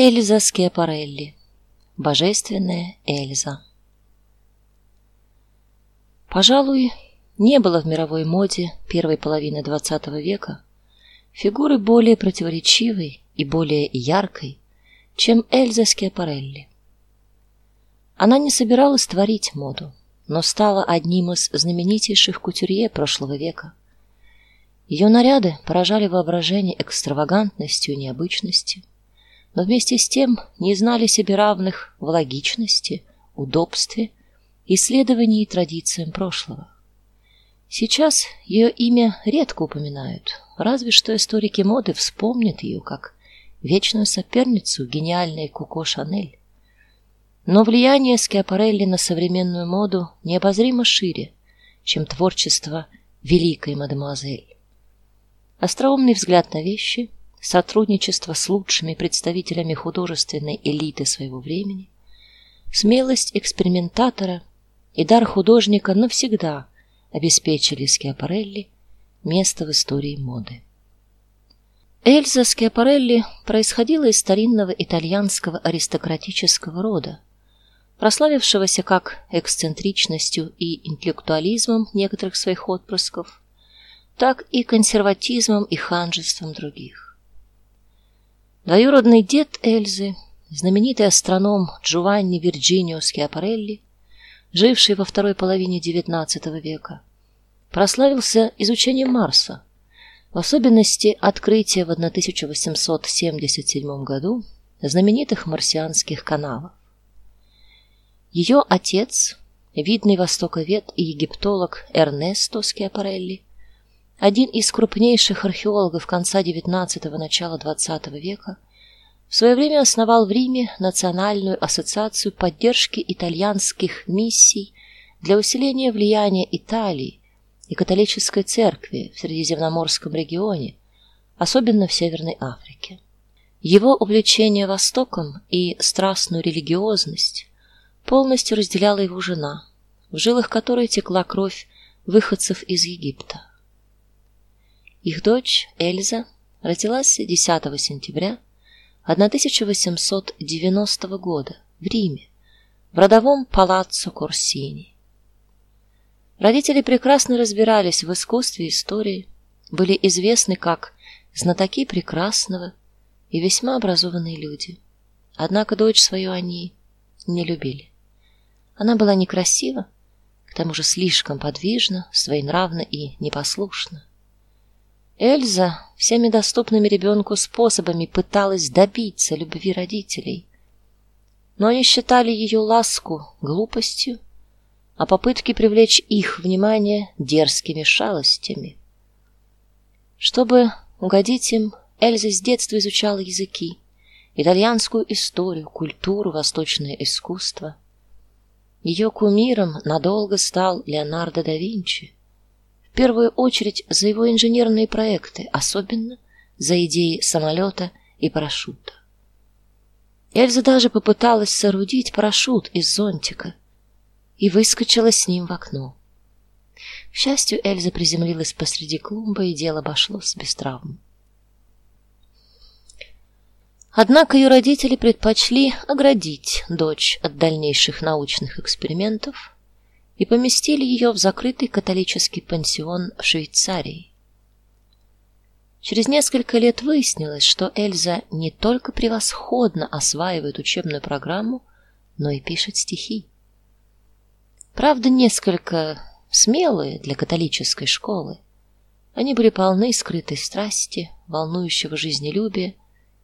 Эльза Скиапарелли. Божественная Эльза. Пожалуй, не было в мировой моде первой половины XX века фигуры более противоречивой и более яркой, чем Эльза Скиапарелли. Она не собиралась творить моду, но стала одним из знаменитейших кутюрье прошлого века. Ее наряды поражали воображение экстравагантностью и необычностью но вместе с тем не знали себе равных в логичности, удобстве, исследовании традициям прошлого. Сейчас ее имя редко упоминают, разве что историки моды вспомнят ее как вечную соперницу гениальной Коко Шанель. Но влияние Скиапарелли на современную моду необозримо шире, чем творчество великой мадемуазель. Остроумный взгляд на вещи, сотрудничество с лучшими представителями художественной элиты своего времени, смелость экспериментатора и дар художника навсегда обеспечили Скиапарелли место в истории моды. Эльза Скиапарелли происходила из старинного итальянского аристократического рода, прославившегося как эксцентричностью и интеллектуализмом некоторых своих отпрысков, так и консерватизмом и ханжеством других. Двоюродный дед Эльзы, знаменитый астроном Джованни Вирджинио Скиапарелли, живший во второй половине XIX века, прославился изучением Марса, в особенности открытия в 1877 году знаменитых марсианских каналов. Ее отец, видный востоковед и египтолог Эрнесто Скиапарелли, один из крупнейших археологов конца XIX начала XX века, в свое время основал в Риме Национальную ассоциацию поддержки итальянских миссий для усиления влияния Италии и католической церкви в Средиземноморском регионе, особенно в Северной Африке. Его увлечение Востоком и страстную религиозность полностью разделяла его жена, в жилах которой текла кровь выходцев из Египта. Их дочь Эльза родилась 10 сентября 1890 года в Риме, в родовом палаццо Корсини. Родители прекрасно разбирались в искусстве и истории, были известны как знатоки прекрасного и весьма образованные люди. Однако дочь свою они не любили. Она была некрасива, к тому же слишком подвижна, своенравна и непослушна. Эльза всеми доступными ребенку способами пыталась добиться любви родителей, но они считали ее ласку глупостью, а попытки привлечь их внимание дерзкими шалостями. Чтобы угодить им, Эльза с детства изучала языки, итальянскую историю, культуру, восточное искусство. Ее кумиром надолго стал Леонардо да Винчи первую очередь за его инженерные проекты, особенно за идеи самолета и парашюта. Эльза даже попыталась соорудить парашют из зонтика и выскочила с ним в окно. К счастью, Эльза приземлилась посреди клумбы, и дело обошлось без травм. Однако ее родители предпочли оградить дочь от дальнейших научных экспериментов и поместили ее в закрытый католический пансион в Швейцарии. Через несколько лет выяснилось, что Эльза не только превосходно осваивает учебную программу, но и пишет стихи. Правда, несколько смелые для католической школы. Они были полны скрытой страсти, волнующего жизнелюбия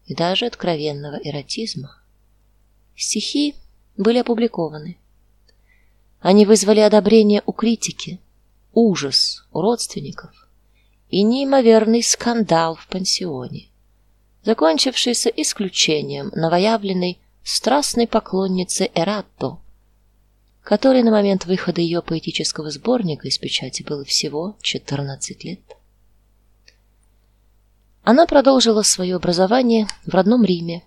и даже откровенного эротизма. Стихи были опубликованы. Они вызвали одобрение у критики, ужас у родственников и неимоверный скандал в пансионе, закончившийся исключением новоявленной страстной поклонницы Эратто, которой на момент выхода ее поэтического сборника из печати было всего 14 лет. Она продолжила свое образование в родном Риме,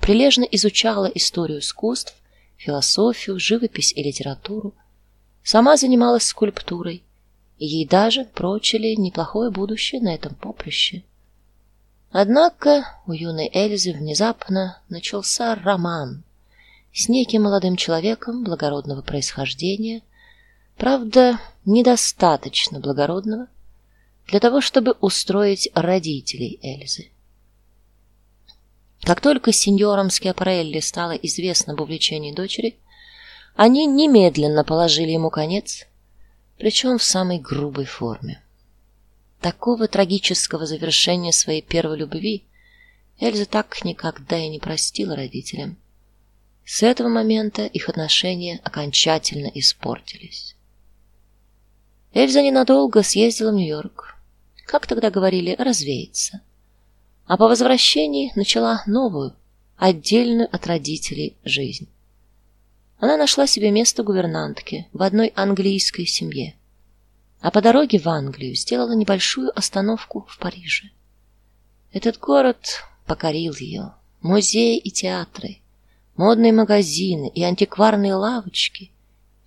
прилежно изучала историю искусств философию, живопись и литературу. Сама занималась скульптурой, и ей даже прочили неплохое будущее на этом поприще. Однако у юной Эльзы внезапно начался роман с неким молодым человеком благородного происхождения, правда, недостаточно благородного для того, чтобы устроить родителей Эльзы. Как только сеньорам Скиапарелли стало известно об увлечении дочери, они немедленно положили ему конец, причем в самой грубой форме. Такого трагического завершения своей первой любви Эльза так никогда и не простила родителям. С этого момента их отношения окончательно испортились. Эльза ненадолго съездила в Нью-Йорк, как тогда говорили, развеяться. А по возвращении начала новую, отдельную от родителей жизнь. Она нашла себе место гувернантки в одной английской семье а по дороге в Англию сделала небольшую остановку в Париже. Этот город покорил ее. Музеи и театры, модные магазины и антикварные лавочки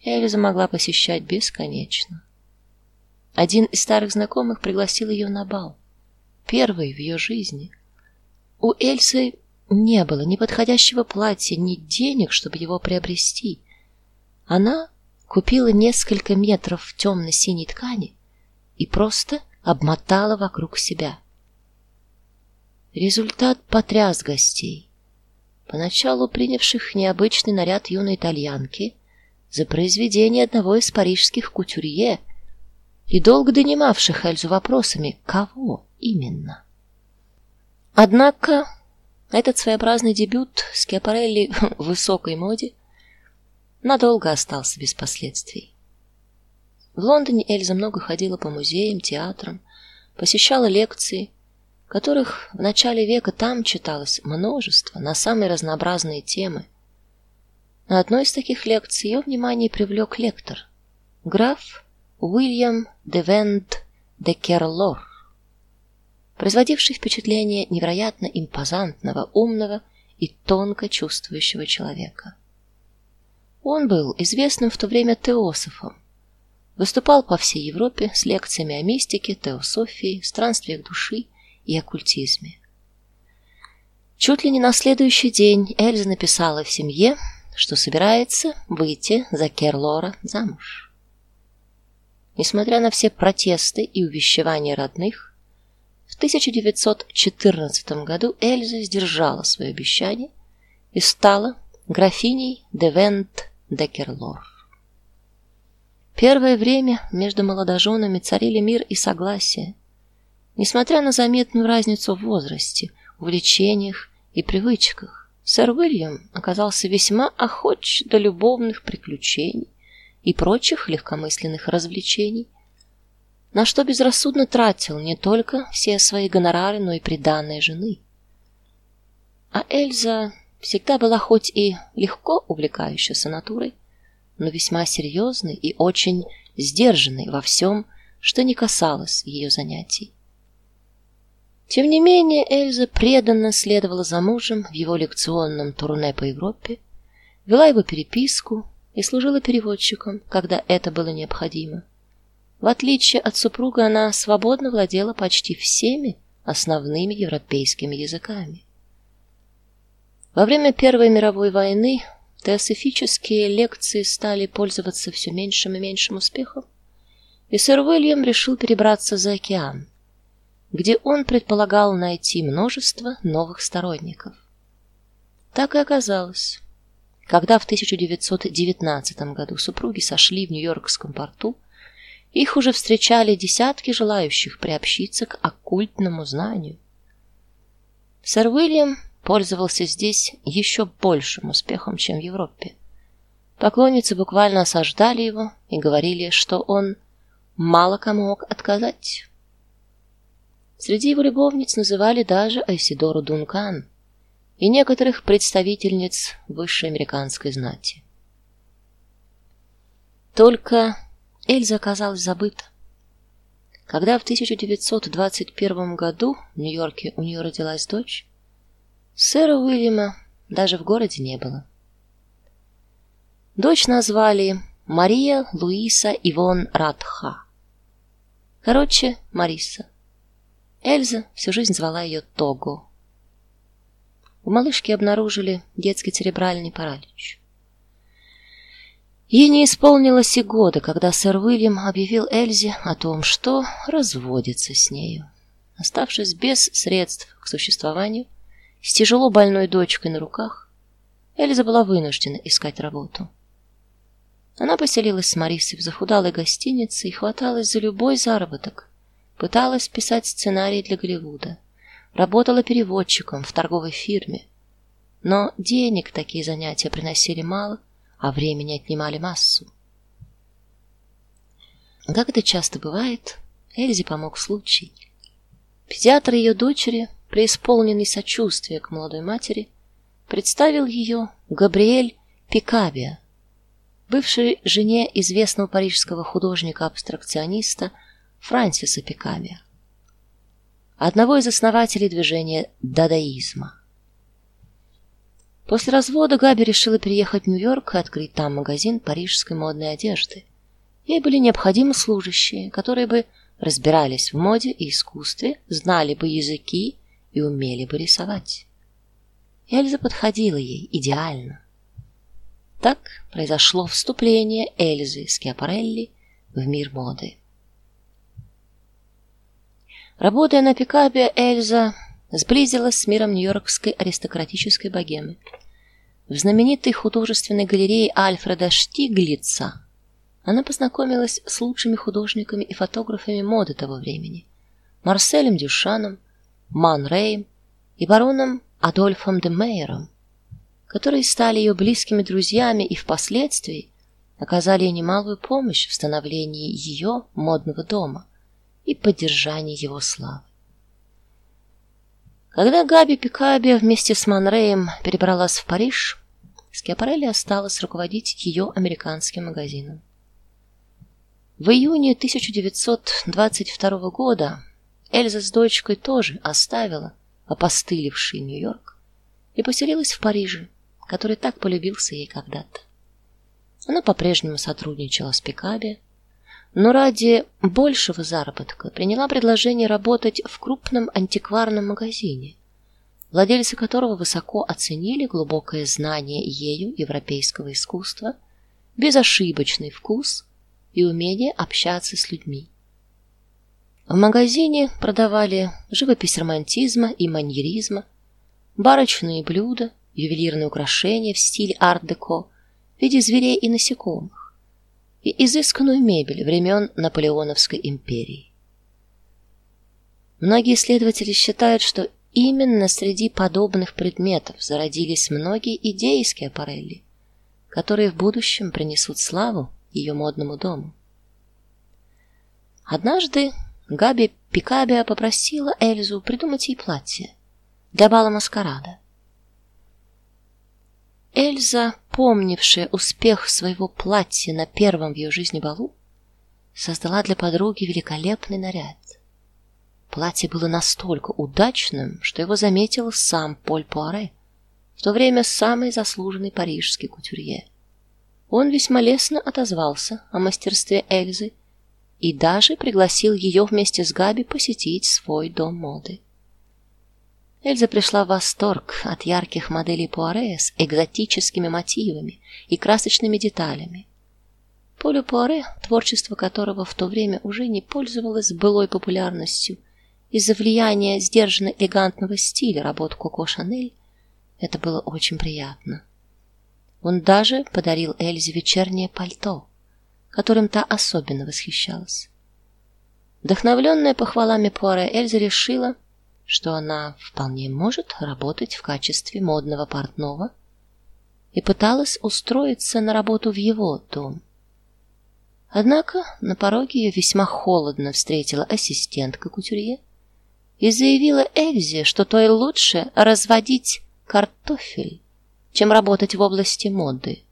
Эльза могла посещать бесконечно. Один из старых знакомых пригласил ее на бал, первый в ее жизни. У Эльзы не было ни подходящего платья, ни денег, чтобы его приобрести. Она купила несколько метров темно-синей ткани и просто обмотала вокруг себя. Результат потряс гостей. Поначалу принявших необычный наряд юной итальянки за произведение одного из парижских кутюрье и долго донимавших Эльзу вопросами, кого именно. Однако этот своеобразный дебют Скиапарелли в высокой моде надолго остался без последствий. В Лондоне Эльза много ходила по музеям, театрам, посещала лекции, которых в начале века там читалось множество на самые разнообразные темы. На одной из таких лекций ее внимание привлек лектор, граф Уильям де Вент де Керлор, производивший впечатление невероятно импозантного, умного и тонко чувствующего человека. Он был известным в то время теософом. Выступал по всей Европе с лекциями о мистике, теософии, странствиях души и оккультизме. Чуть ли не на следующий день Эльза написала в семье, что собирается выйти за Керлора замуж. Несмотря на все протесты и увещевания родных, в 1914 году Эльза сдержала свое обещание и стала графиней де Вент Декерлор. Первое время между молодоженами царили мир и согласие, несмотря на заметную разницу в возрасте, увлечениях и привычках. Сэр Уильям оказался весьма охоч до любовных приключений и прочих легкомысленных развлечений, на что безрассудно тратил не только все свои гонорары, но и приданое жены. А Эльза всегда была хоть и легко увлекающейся натурой, но весьма серьезной и очень сдержанной во всем, что не касалось ее занятий. Тем не менее, Эльза преданно следовала за мужем в его лекционном турне по Европе, вела его переписку и служила переводчиком, когда это было необходимо. В отличие от супруга, она свободно владела почти всеми основными европейскими языками. Во время Первой мировой войны теософические лекции стали пользоваться все меньшим и меньшим успехом, и сэр Уильям решил перебраться за океан, где он предполагал найти множество новых сторонников. Так и оказалось. Когда в 1919 году супруги сошли в Нью-Йоркском порту, их уже встречали десятки желающих приобщиться к оккультному знанию. Сэр Уильям пользовался здесь еще большим успехом, чем в Европе. Поклонницы буквально осаждали его и говорили, что он мало кому мог отказать. Среди его любовниц называли даже Айсидору Дункан и некоторых представительниц высшей американской знати. Только Эльза оказалась забыта. Когда в 1921 году в Нью-Йорке у нее родилась дочь, Сэра Уильяма даже в городе не было. Дочь назвали Мария Луиса Ивон Радха. Короче, Мариса. Эльза всю жизнь звала ее Того. У малышки обнаружили детский церебральный паралич. Ей не исполнилось и года, когда сэр Уильям объявил Эльзе о том, что разводится с нею. Оставшись без средств к существованию, с тяжело больной дочкой на руках, Эльза была вынуждена искать работу. Она поселилась с Марисой в захудалой гостинице и хваталась за любой заработок. Пыталась писать сценарии для Голливуда, работала переводчиком в торговой фирме. Но денег такие занятия приносили мало, а времени отнимали массу. Как это часто бывает, Эльзе помог случай. Педиатр ее дочери, преисполненный сочувствия к молодой матери, представил ее Габриэль Пикабия, бывшей жене известного парижского художника-абстракциониста Франсиса Пикабия, одного из основателей движения дадаизма. После развода Габи решила переехать в Нью-Йорк и открыть там магазин парижской модной одежды. Ей были необходимы служащие, которые бы разбирались в моде и искусстве, знали бы языки и умели бы рисовать. Эльза подходила ей идеально. Так произошло вступление Эльзы Скиапарелли в мир моды. Работая на пикапе, Эльза сблизилась с миром нью-йоркской аристократической богемы. В знаменитой художественной галерее Альфреда Штиглица она познакомилась с лучшими художниками и фотографами моды того времени: Марселем Дюшаном, Ман Рейм и бароном Адольфом де Мейером которые стали ее близкими друзьями и впоследствии оказали ей немалую помощь в становлении ее модного дома и поддержании его славы. Когда Габи Пикаби вместе с Манреем перебралась в Париж, Скиапарелли осталась руководить ее американским магазином. В июне 1922 года Эльза с дочкой тоже оставила опостылевший Нью-Йорк и поселилась в Париже, который так полюбился ей когда-то. Она по-прежнему сотрудничала с Пикаби, но ради большего заработка приняла предложение работать в крупном антикварном магазине, владельцы которого высоко оценили глубокое знание ею европейского искусства, безошибочный вкус и умение общаться с людьми. В магазине продавали живопись романтизма и маньеризма, барочные блюда, ювелирные украшения в стиле арт-деко в виде зверей и насекомых и изысканную мебель времен Наполеоновской империи. Многие исследователи считают, что именно среди подобных предметов зародились многие идеи Скиапарелли, которые в будущем принесут славу ее модному дому. Однажды Габи Пикабия попросила Эльзу придумать ей платье для бала маскарада. Эльза, помнившая успех своего платья на первом в ее жизни балу, создала для подруги великолепный наряд. Платье было настолько удачным, что его заметил сам Поль Пуаре, в то время самый заслуженный парижский кутюрье. Он весьма лестно отозвался о мастерстве Эльзы и даже пригласил ее вместе с Габи посетить свой дом моды. Эльза пришла в восторг от ярких моделей Пуаре с экзотическими мотивами и красочными деталями. Полю Пуаре, творчество которого в то время уже не пользовалось былой популярностью из-за влияния сдержанно элегантного стиля работ Коко Шанель, это было очень приятно. Он даже подарил Эльзе вечернее пальто, которым та особенно восхищалась. Вдохновленная похвалами Пуаре, Эльза решила, что она вполне может работать в качестве модного портного и пыталась устроиться на работу в его дом. Однако на пороге ее весьма холодно встретила ассистентка кутюрье и заявила Эльзе, что то и лучше разводить картофель, чем работать в области моды.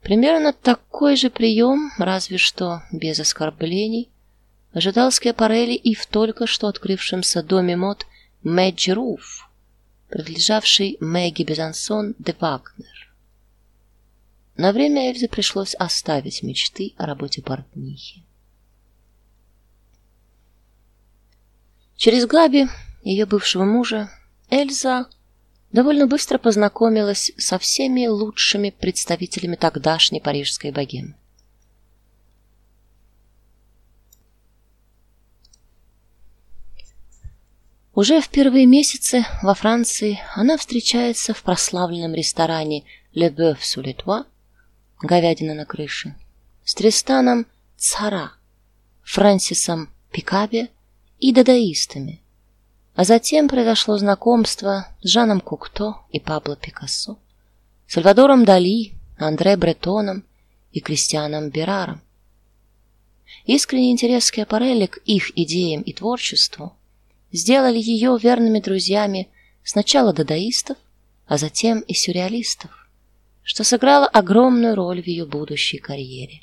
Примерно такой же прием, разве что без оскорблений, ожидал Скиапарелли и в только что открывшемся доме мод Мэджи Руф, принадлежавший Мэгги Безансон де Вагнер. На время Эльзе пришлось оставить мечты о работе портнихи. Через Габи, ее бывшего мужа, Эльза довольно быстро познакомилась со всеми лучшими представителями тогдашней парижской богемы. Уже в первые месяцы во Франции она встречается в прославленном ресторане Le Boeuf sous les toits, говядина на крыше, с Тристаном Цара, Франсисом Пикабе и дадаистами. А затем произошло знакомство с Жаном Кукто и Пабло Пикассо, Сальвадором Дали, Андре Бретоном и Кристианом Бераром. Искренний интерес Скиапарелли к их идеям и творчеству сделали ее верными друзьями сначала дадаистов, а затем и сюрреалистов, что сыграло огромную роль в ее будущей карьере.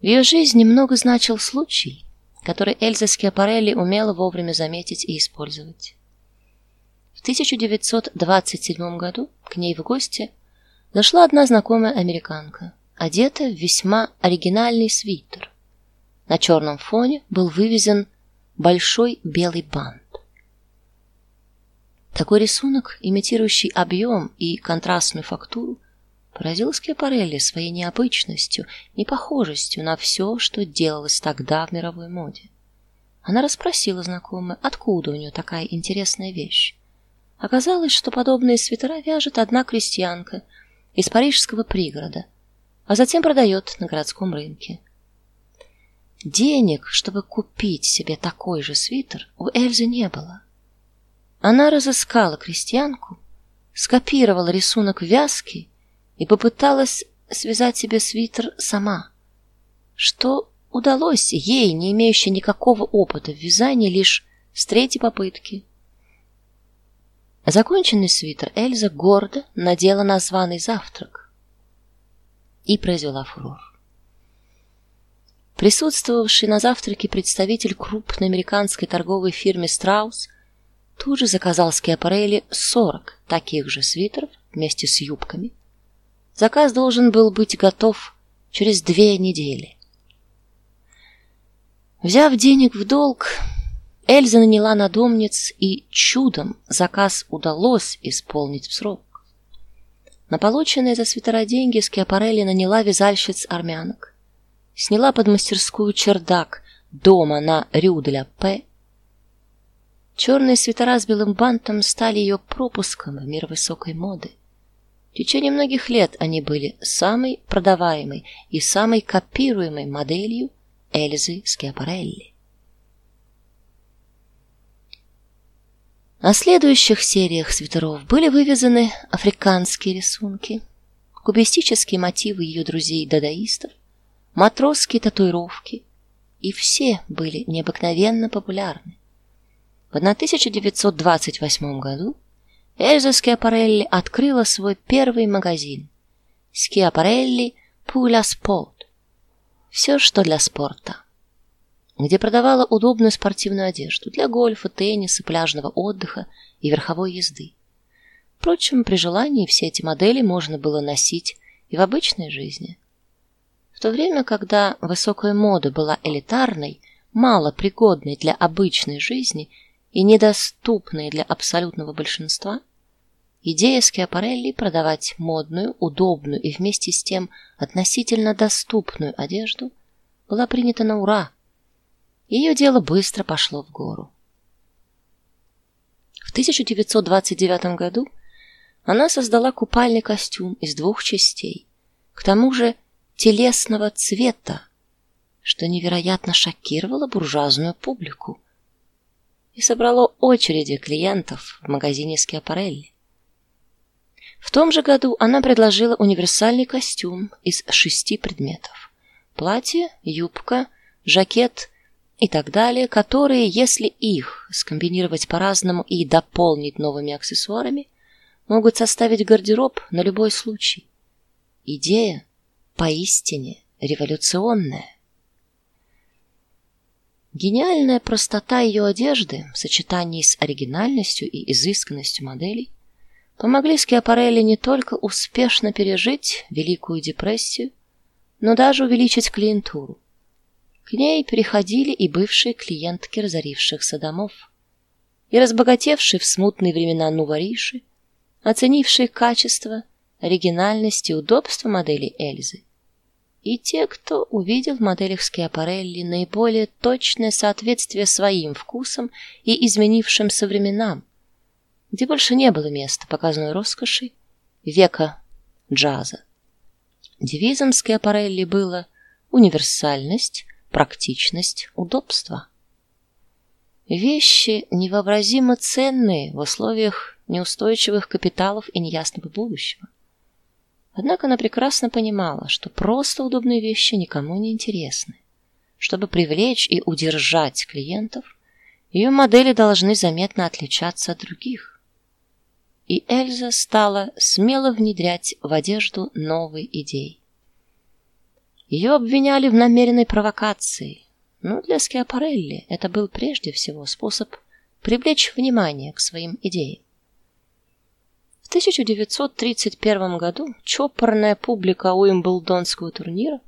В ее жизни много значил случай, который Эльза Скиапарелли умела вовремя заметить и использовать. В 1927 году к ней в гости зашла одна знакомая американка, одетая в весьма оригинальный свитер. На черном фоне был вывезен большой белый бант. Такой рисунок, имитирующий объем и контрастную фактуру, поразил Скиапарелли своей необычностью, непохожестью на все, что делалось тогда в мировой моде. Она расспросила знакомую, откуда у нее такая интересная вещь. Оказалось, что подобные свитера вяжет одна крестьянка из парижского пригорода, а затем продает на городском рынке. Денег, чтобы купить себе такой же свитер, у Эльзы не было. Она разыскала крестьянку, скопировала рисунок вязки и попыталась связать себе свитер сама. Что удалось ей, не имеющей никакого опыта в вязании, лишь с третьей попытки. Законченный свитер Эльза гордо надела на званый завтрак и произвела фурор. Присутствовавший на завтраке представитель крупной американской торговой фирмы Страус тут же заказал Скиапарелли 40 таких же свитеров вместе с юбками. Заказ должен был быть готов через две недели. Взяв денег в долг, Эльза наняла надомниц, и чудом заказ удалось исполнить в срок. На полученные за свитера деньги Скиапарелли наняла вязальщиц армянок сняла под мастерскую чердак дома на Рю-де-ля-Пе. Черные свитера с белым бантом стали ее пропуском в мир высокой моды. В течение многих лет они были самой продаваемой и самой копируемой моделью Эльзы Скиапарелли. На следующих сериях свитеров были вывезены африканские рисунки, кубистические мотивы ее друзей-дадаистов, матросские татуировки, и все были необыкновенно популярны. В 1928 году Эльза Скиапарелли открыла свой первый магазин Скиапарелли Пуля Спорт. Все, что для спорта. Где продавала удобную спортивную одежду для гольфа, тенниса, пляжного отдыха и верховой езды. Впрочем, при желании все эти модели можно было носить и в обычной жизни то время, когда высокая мода была элитарной, мало пригодной для обычной жизни и недоступной для абсолютного большинства, идея Скиапарелли продавать модную, удобную и вместе с тем относительно доступную одежду была принята на ура. Ее дело быстро пошло в гору. В 1929 году она создала купальный костюм из двух частей. К тому же телесного цвета, что невероятно шокировало буржуазную публику и собрало очереди клиентов в магазине Скиапарелли. В том же году она предложила универсальный костюм из шести предметов: платье, юбка, жакет и так далее, которые, если их скомбинировать по-разному и дополнить новыми аксессуарами, могут составить гардероб на любой случай. Идея поистине революционная. Гениальная простота ее одежды в сочетании с оригинальностью и изысканностью моделей помогли Скиапарелли не только успешно пережить Великую депрессию, но даже увеличить клиентуру. К ней приходили и бывшие клиентки разорившихся домов, и разбогатевшие в смутные времена нувориши, оценившие качество, оригинальность и удобство модели Эльзы, и те, кто увидел в моделях Скиапарелли наиболее точное соответствие своим вкусам и изменившимся временам, где больше не было места показной роскоши века джаза. Девизом Скиапарелли было универсальность, практичность, удобство. Вещи невообразимо ценные в условиях неустойчивых капиталов и неясного будущего. Однако она прекрасно понимала, что просто удобные вещи никому не интересны. Чтобы привлечь и удержать клиентов, ее модели должны заметно отличаться от других. И Эльза стала смело внедрять в одежду новые идеи. Ее обвиняли в намеренной провокации, но для Скиапарелли это был прежде всего способ привлечь внимание к своим идеям. В 1931 году чопорная публика Уимблдонского турнира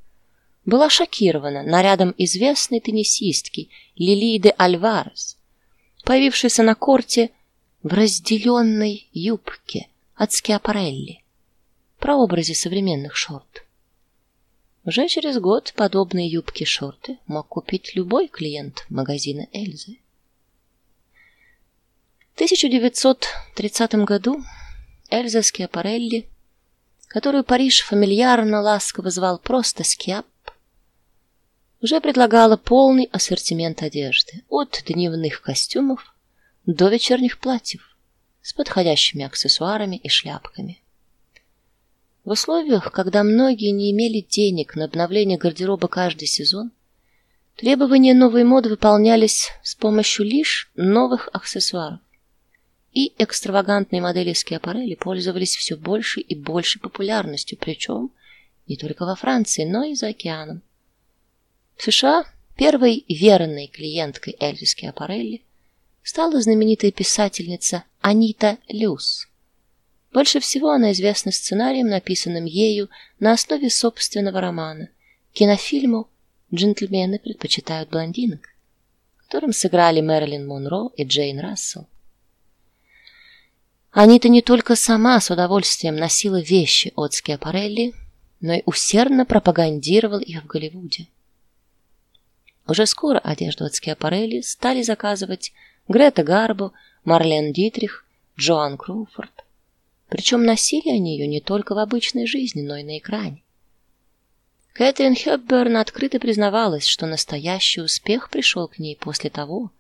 была шокирована нарядом известной теннисистки Лилиды Альварес, появившейся на корте в разделенной юбке от Скиапарелли, прообразе современных шорт. Уже через год подобные юбки-шорты мог купить любой клиент магазина Эльзы. В 1930 году Эльза Скиапарелли, которую Париж фамильярно ласково звал просто Скиап, уже предлагала полный ассортимент одежды, от дневных костюмов до вечерних платьев с подходящими аксессуарами и шляпками. В условиях, когда многие не имели денег на обновление гардероба каждый сезон, требования новой моды выполнялись с помощью лишь новых аксессуаров. И экстравагантные модели Скиапарелли пользовались все большей и большей популярностью, причем не только во Франции, но и за океаном. В США первой верной клиенткой Эльзы Скиапарелли стала знаменитая писательница Анита Люс. Больше всего она известна сценарием, написанным ею на основе собственного романа, кинофильму Джентльмены предпочитают блондинок, которым сыграли Мэрилин Монро и Джейн Рассел. Анита не только сама с удовольствием носила вещи от Скиапарелли, но и усердно пропагандировала их в Голливуде. Уже скоро одежду от Скиапарелли стали заказывать Грета Гарбо, Марлен Дитрих, Джоан Кроуфорд. Причем носили они ее не только в обычной жизни, но и на экране. Кэтрин Хепберн открыто признавалась, что настоящий успех пришел к ней после того,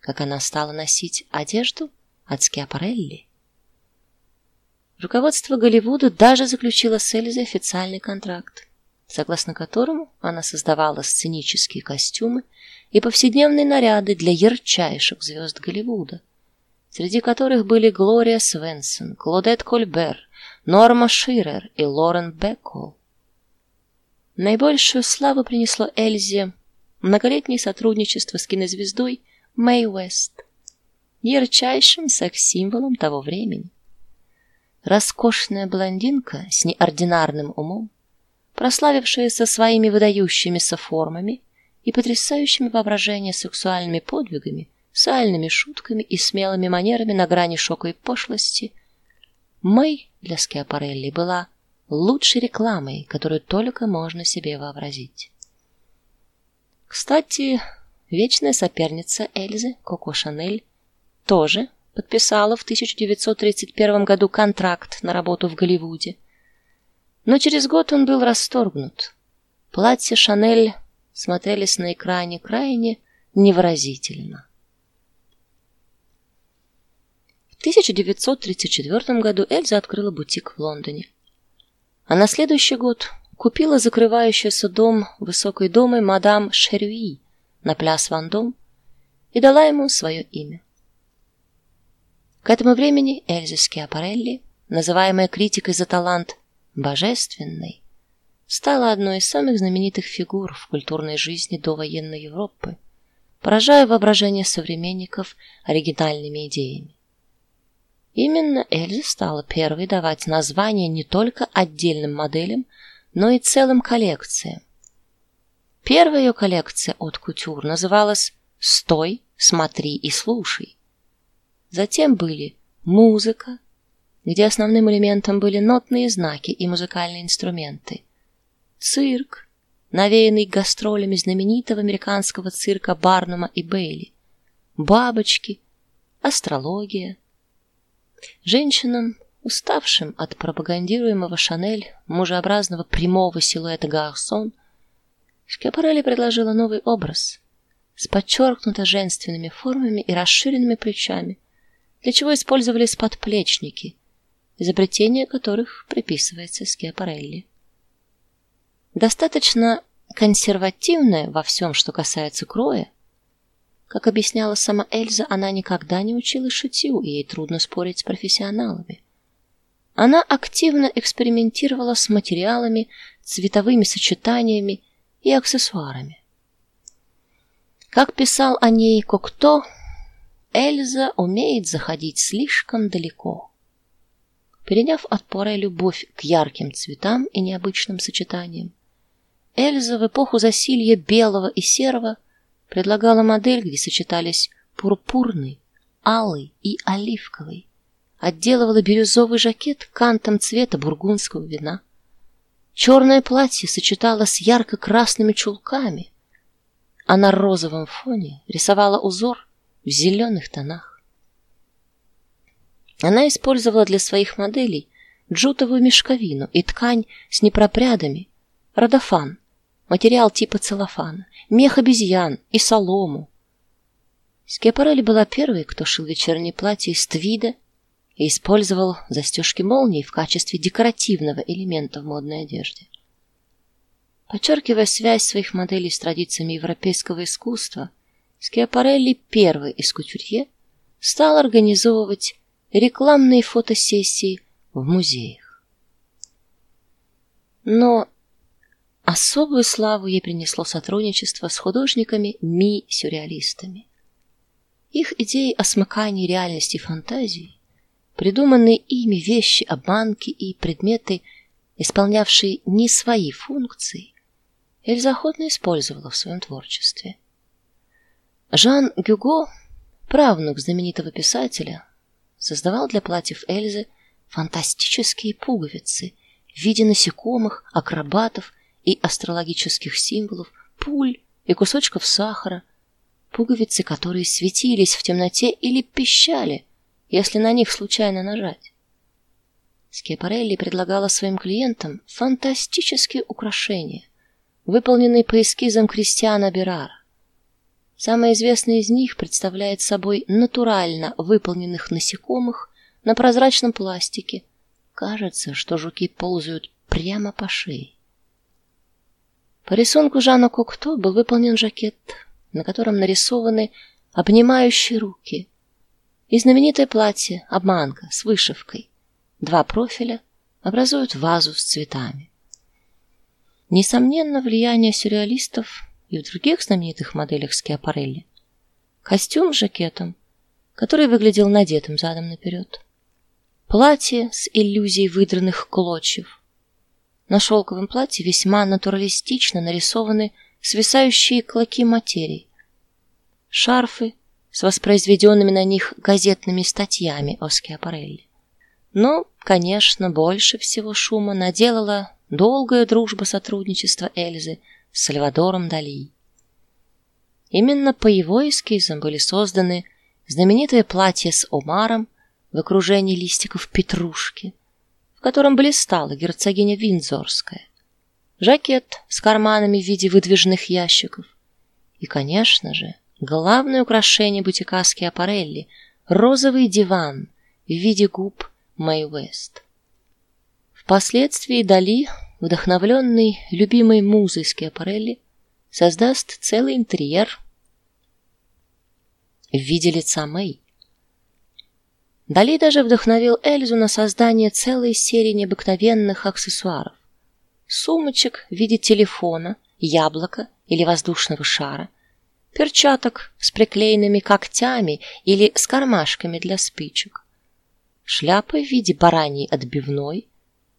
как она стала носить одежду от Скиапарелли. Руководство Голливуда даже заключило с Эльзой официальный контракт, согласно которому она создавала сценические костюмы и повседневные наряды для ярчайших звезд Голливуда, среди которых были Глория Свенсон, Клодет Кольбер, Норма Ширер и Лорен Беккол. Наибольшую славу принесло Эльзе многолетнее сотрудничество с кинозвездой Мэй Уэст, ярчайшим секс-символом того времени. Роскошная блондинка с неординарным умом, прославившаяся своими выдающимися формами и потрясающими воображение сексуальными подвигами, сальными шутками и смелыми манерами на грани шока и пошлости, Мэй для Скиапарелли была лучшей рекламой, которую только можно себе вообразить. Кстати, вечная соперница Эльзы, Коко Шанель, тоже подписала в 1931 году контракт на работу в Голливуде. Но через год он был расторгнут. Платья Шанель смотрелись на экране крайне невыразительно. 1934 году Эльза открыла бутик в Лондоне. А на следующий год купила закрывающийся дом высокой домой мадам Шерюи на пляс Вандом и дала ему свое имя. К этому времени Эльза Скиапарелли, называемая критикой за талант божественной, стала одной из самых знаменитых фигур в культурной жизни довоенной Европы, поражая воображение современников оригинальными идеями. Именно Эльза стала первой давать название не только отдельным моделям, но и целым коллекциям. Первая ее коллекция от кутюр называлась «Стой, смотри и слушай». Затем были музыка, где основным элементом были нотные знаки и музыкальные инструменты, цирк, навеянный гастролями знаменитого американского цирка Барнума и Бейли, бабочки, астрология. Женщинам, уставшим от пропагандируемого Шанель мужеобразного прямого силуэта гарсон, Шкапарелли предложила новый образ с подчеркнуто женственными формами и расширенными плечами, для чего использовались подплечники, изобретение которых приписывается Скиапарелли. Достаточно консервативная во всем, что касается кроя, как объясняла сама Эльза, она никогда не училась шитью, и ей трудно спорить с профессионалами. Она активно экспериментировала с материалами, цветовыми сочетаниями и аксессуарами. Как писал о ней Кокто, Эльза умеет заходить слишком далеко. Переняв от Поре любовь к ярким цветам и необычным сочетаниям, Эльза в эпоху засилья белого и серого предлагала модель, где сочетались пурпурный, алый и оливковый. Отделывала бирюзовый жакет кантом цвета бургундского вина. Черное платье сочетала с ярко-красными чулками, а на розовом фоне рисовала узор в зеленых тонах. Она использовала для своих моделей джутовую мешковину и ткань с непропрядами, родофан, материал типа целлофана, мех обезьян и солому. Скиапарелли была первой, кто шил вечернее платье из твида и использовал застежки молний в качестве декоративного элемента в модной одежде. Подчеркивая связь своих моделей с традициями европейского искусства, Скиапарелли первый из кутюрье стал организовывать рекламные фотосессии в музеях. Но Особую славу ей принесло сотрудничество с художниками-ми-сюрреалистами. Их идеи о смыкании реальности и фантазии, придуманные ими вещи, обманки и предметы, исполнявшие не свои функции, Эльза охотно использовала в своем творчестве. Жан Гюго, правнук знаменитого писателя, создавал для платьев Эльзы фантастические пуговицы в виде насекомых, акробатов и астрологических символов, пуль и кусочков сахара, пуговицы, которые светились в темноте или пищали, если на них случайно нажать. Скепарелли предлагала своим клиентам фантастические украшения, выполненные по эскизам Кристиана Берара. Самый известный из них представляет собой натурально выполненных насекомых на прозрачном пластике. Кажется, что жуки ползают прямо по шее. По рисунку Жана Кокто был выполнен жакет, на котором нарисованы обнимающие руки, и знаменитое платье обманка с вышивкой. Два профиля образуют вазу с цветами. Несомненно, влияние сюрреалистов и в других знаменитых моделях Скиапарелли. Костюм с жакетом, который выглядел надетым задом наперед. Платье с иллюзией выдранных клочьев, на шелковом платье весьма натуралистично нарисованы свисающие клоки материи. Шарфы с воспроизведенными на них газетными статьями о Скиапарелли. Но, конечно, больше всего шума наделала долгая дружба сотрудничества Эльзы Сальвадором Дали. Именно по его эскизам были созданы знаменитое платье с омаром в окружении листиков петрушки, в котором блистала герцогиня Виндзорская, жакет с карманами в виде выдвижных ящиков и, конечно же, главное украшение бутика Скиапарелли розовый диван в виде губ Мэй Уэст. Впоследствии Дали, вдохновленный любимой музой Скиапарелли, создаст целый интерьер в виде лица Мэй. Дали даже вдохновил Эльзу на создание целой серии необыкновенных аксессуаров. Сумочек в виде телефона, яблока или воздушного шара, перчаток с приклеенными когтями или с кармашками для спичек, шляпы в виде бараньей отбивной,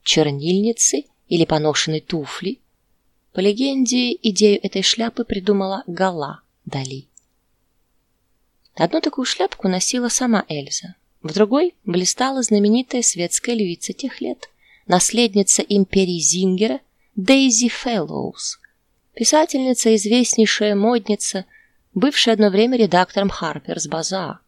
чернильницы или поношенной туфли, По легенде, идею этой шляпы придумала Гала Дали. Одну такую шляпку носила сама Эльза, в другой блистала знаменитая светская львица тех лет, наследница империи Зингера Дейзи Фэллоус, писательница, известнейшая модница, бывшая одно время редактором Harper's Bazaar.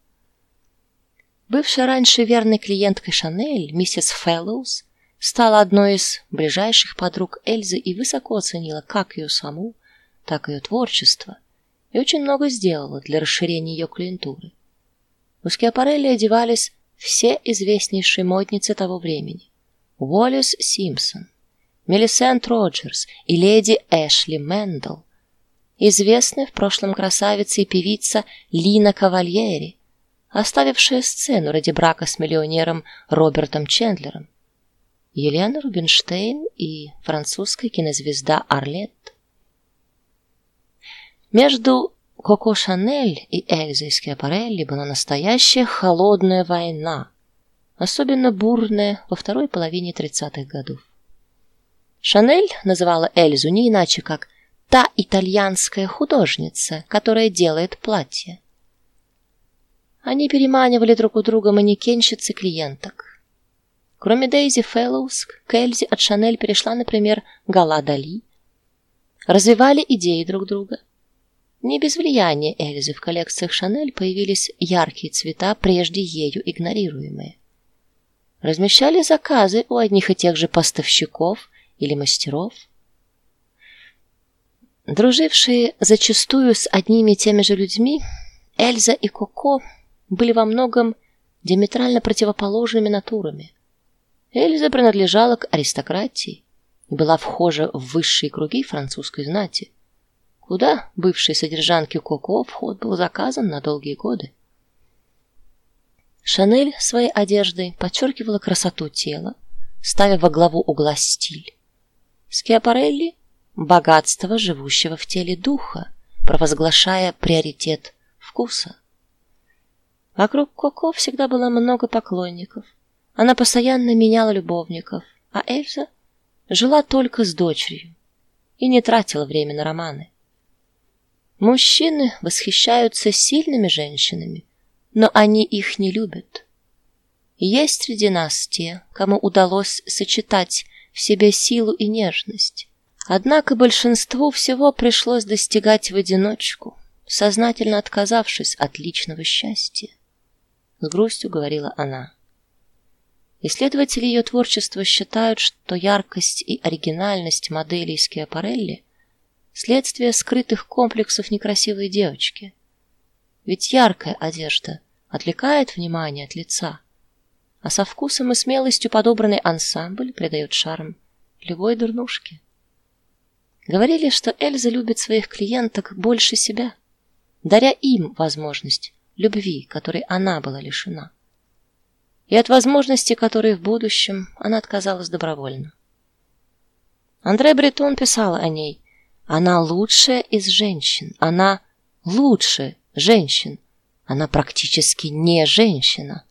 Бывшая раньше верной клиенткой Шанель, миссис Фэллоус, стала одной из ближайших подруг Эльзы и высоко оценила как ее саму, так и ее творчество, и очень много сделала для расширения ее клиентуры. В Скиапарелли одевались все известнейшие модницы того времени: Уоллес Симпсон, Мелисент Роджерс и леди Эшли Мендел, известная в прошлом красавица и певица Лина Кавальери, оставившая сцену ради брака с миллионером Робертом Чендлером, Елена Рубинштейн и французская кинозвезда Арлетт. Между Коко Шанель и Эльзой Скиапарелли была настоящая холодная война, особенно бурная во второй половине тридцатых годов. Шанель называла Эльзу не иначе как та итальянская художница, которая делает платья. Они переманивали друг у друга манекенщиц и клиенток. Кроме Дейзи Фэллоус, к Эльзе от Шанель перешла, например, Гала Дали. Развивали идеи друг друга. Не без влияния Эльзы в коллекциях Шанель появились яркие цвета, прежде ею игнорируемые. Размещали заказы у одних и тех же поставщиков или мастеров. Дружившие зачастую с одними и теми же людьми, Эльза и Коко были во многом диаметрально противоположными натурами. Эльза принадлежала к аристократии и была вхожа в высшие круги французской знати, куда бывшей содержанке Коко вход был заказан на долгие годы. Шанель своей одеждой подчеркивала красоту тела, ставя во главу угла стиль. Скиапарелли богатство живущего в теле духа, провозглашая приоритет вкуса. Вокруг Коко всегда было много поклонников. Она постоянно меняла любовников, а Эльза жила только с дочерью и не тратила время на романы. Мужчины восхищаются сильными женщинами, но они их не любят. Есть среди нас те, кому удалось сочетать в себе силу и нежность. Однако большинству всего пришлось достигать в одиночку, сознательно отказавшись от личного счастья. С грустью говорила она. Исследователи ее творчества считают, что яркость и оригинальность моделей Скиапарелли следствие скрытых комплексов некрасивой девочки. Ведь яркая одежда отвлекает внимание от лица, а со вкусом и смелостью подобранный ансамбль придает шарм любой дурнушке. Говорили, что Эльза любит своих клиенток больше себя, даря им возможность любви, которой она была лишена. И от возможности, которой в будущем она отказалась добровольно. Андре Бретон писал о ней: "Она лучшая из женщин, она лучше женщин. Она практически не женщина.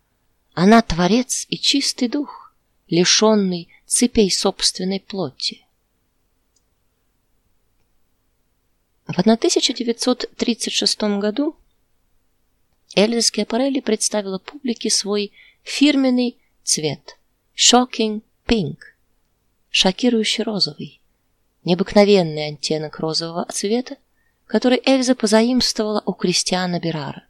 Она творец и чистый дух, лишенный цепей собственной плоти. В 1936 году Эльза Скиапарелли представила публике свой фирменный цвет shocking pink, шокирующий розовый, необыкновенный оттенок розового цвета, который Эльза позаимствовала у Кристиана Берара.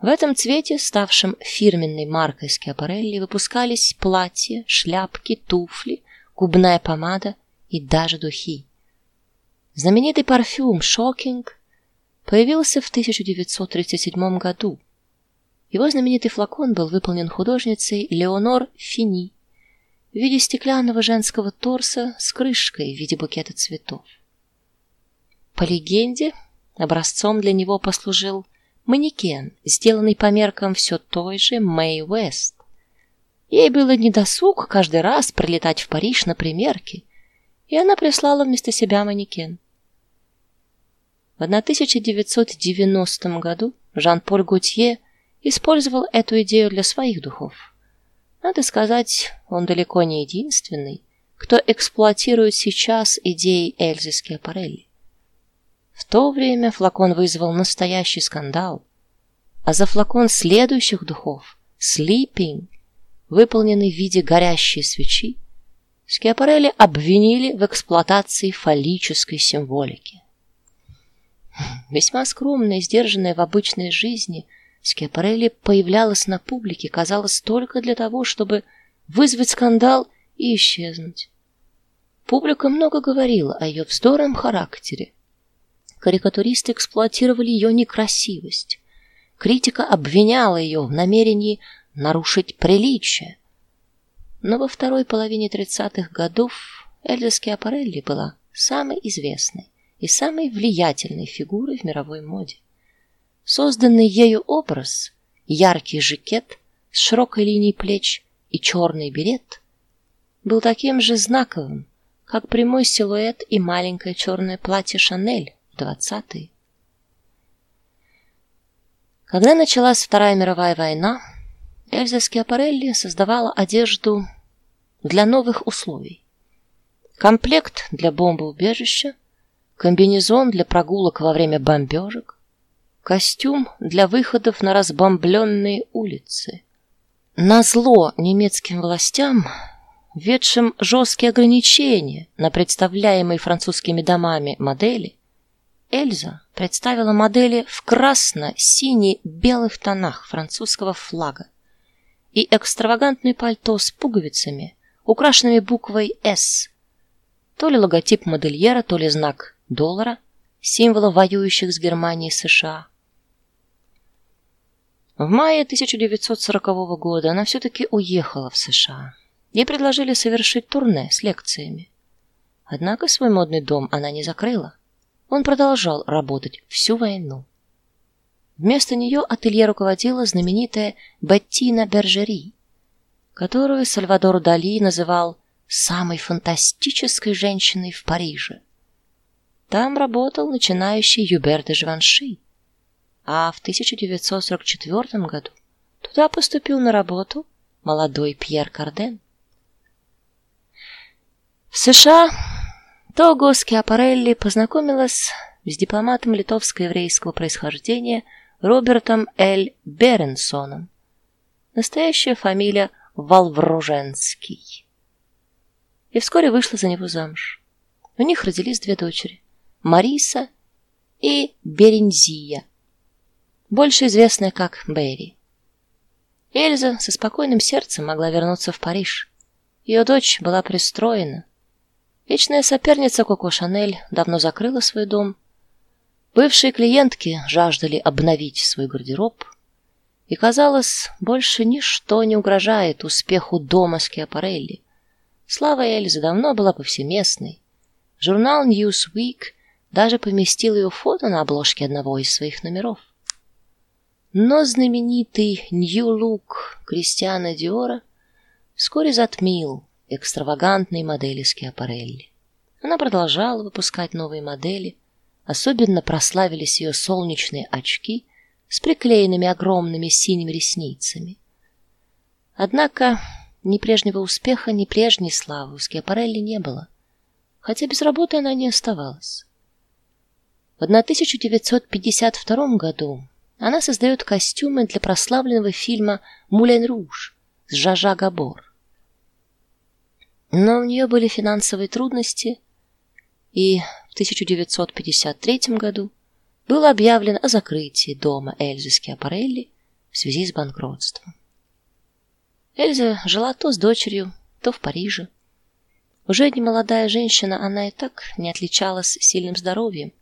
В этом цвете, ставшем фирменной маркой Скиапарелли, выпускались платья, шляпки, туфли, губная помада и даже духи. Знаменитый парфюм Shocking появился в 1937 году. Его знаменитый флакон был выполнен художницей Леонор Фини в виде стеклянного женского торса с крышкой в виде букета цветов. По легенде, образцом для него послужил манекен, сделанный по меркам все той же Мэй Уэст. Ей было недосуг каждый раз прилетать в Париж на примерки, и она прислала вместо себя манекен. В 1990 году Жан-Поль Готье использовал эту идею для своих духов. Надо сказать, он далеко не единственный, кто эксплуатирует сейчас идеи Эльзы Скиапарелли. В то время флакон вызвал настоящий скандал, а за флакон следующих духов Sleeping, выполненный в виде горящей свечи, Скиапарелли обвинили в эксплуатации фаллической символики. Весьма скромная и сдержанная в обычной жизни, Скиапарелли появлялась на публике, казалось, только для того, чтобы вызвать скандал и исчезнуть. Публика много говорила о ее вздорном характере. Карикатуристы эксплуатировали ее некрасивость. Критика обвиняла ее в намерении нарушить приличие. Но во второй половине тридцатых годов Эльза Скиапарелли была самой известной и самой влиятельной фигурой в мировой моде. Созданный ею образ, яркий жакет с широкой линией плеч и черный берет, был таким же знаковым, как прямой силуэт и маленькое черное платье Шанель в двадцатые. Когда началась Вторая мировая война, Эльза Скиапарелли создавала одежду для новых условий. Комплект для бомбоубежища, комбинезон для прогулок во время бомбежек, костюм для выходов на разбомбленные улицы. На зло немецким властям введшим жесткие ограничения на представляемые французскими домами модели, Эльза представила модели в красно-сине-белых тонах французского флага и экстравагантное пальто с пуговицами, украшенными буквой S. То ли логотип модельера, то ли знак доллара, символа воюющих с Германией США. В мае 1940 года она все таки уехала в США. Ей предложили совершить турне с лекциями. Однако свой модный дом она не закрыла. Он продолжал работать всю войну. Вместо нее ателье руководила знаменитая Беттина Бержери, которую Сальвадор Дали называл самой фантастической женщиной в Париже. Там работал начинающий Юбер де Живанши, а в 1944 году туда поступил на работу молодой Пьер Карден. В США Того Скиапарелли познакомилась с дипломатом литовско-еврейского происхождения Робертом Л. Беренсоном. Настоящая фамилия Валвроженский. И вскоре вышла за него замуж. У них родились две дочери: Мариса и Берензия, больше известная как Берри. Эльза со спокойным сердцем могла вернуться в Париж. Ее дочь была пристроена Вечная соперница Коко Шанель давно закрыла свой дом. Бывшие клиентки жаждали обновить свой гардероб, и казалось, больше ничто не угрожает успеху дома Скиапарелли. Слава Эльзы давно была повсеместной. Журнал Newsweek даже поместил ее фото на обложке одного из своих номеров. Но знаменитый Look Кристиана Диора вскоре затмил экстравагантной модели Скиапарелли. Она продолжала выпускать новые модели, особенно прославились ее солнечные очки с приклеенными огромными синими ресницами. Однако ни прежнего успеха, ни прежней славы у Скиапарелли не было, хотя без работы она не оставалась. В 1952 году она создает костюмы для прославленного фильма Мулен Руж с Жажа Габор. Но у нее были финансовые трудности, и в 1953 году было объявлено о закрытии дома Эльзы Скиапарелли в связи с банкротством. Эльза жила то с дочерью, то в Париже. Уже не молодая женщина, она и так не отличалась сильным здоровьем,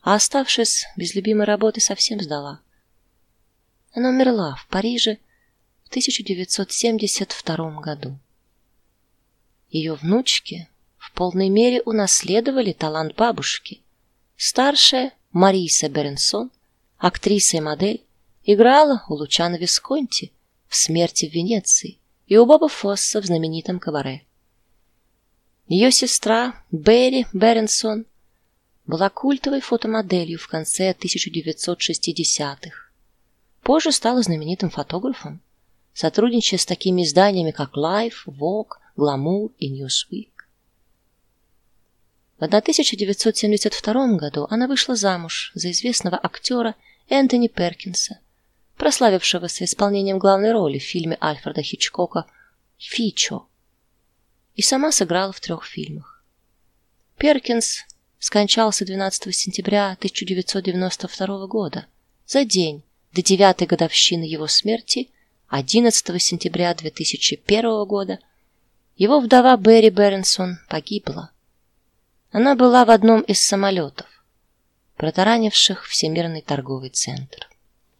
а оставшись без любимой работы, совсем сдала. Она умерла в Париже в 1972 году. Ее внучки в полной мере унаследовали талант бабушки. Старшая Мариса Беренсон, актриса и модель, играла у Лучано Висконти в Смерти в Венеции и у Боба Фосса в знаменитом кабаре. Ее сестра Берри Беренсон была культовой фотомоделью в конце 1960-х. Позже стала знаменитым фотографом, сотрудничая с такими изданиями, как Life, Vogue, Glamour и Newsweek. В 1972 году она вышла замуж за известного актера Энтони Перкинса, прославившегося исполнением главной роли в фильме Альфреда Хичкока Фичо. И сама сыграла в трех фильмах. Перкинс скончался 12 сентября 1992 года, за день до девятой годовщины его смерти, 11 сентября 2001 года. Его вдова Берри Бернсон погибла. Она была в одном из самолетов, протаранивших Всемирный торговый центр.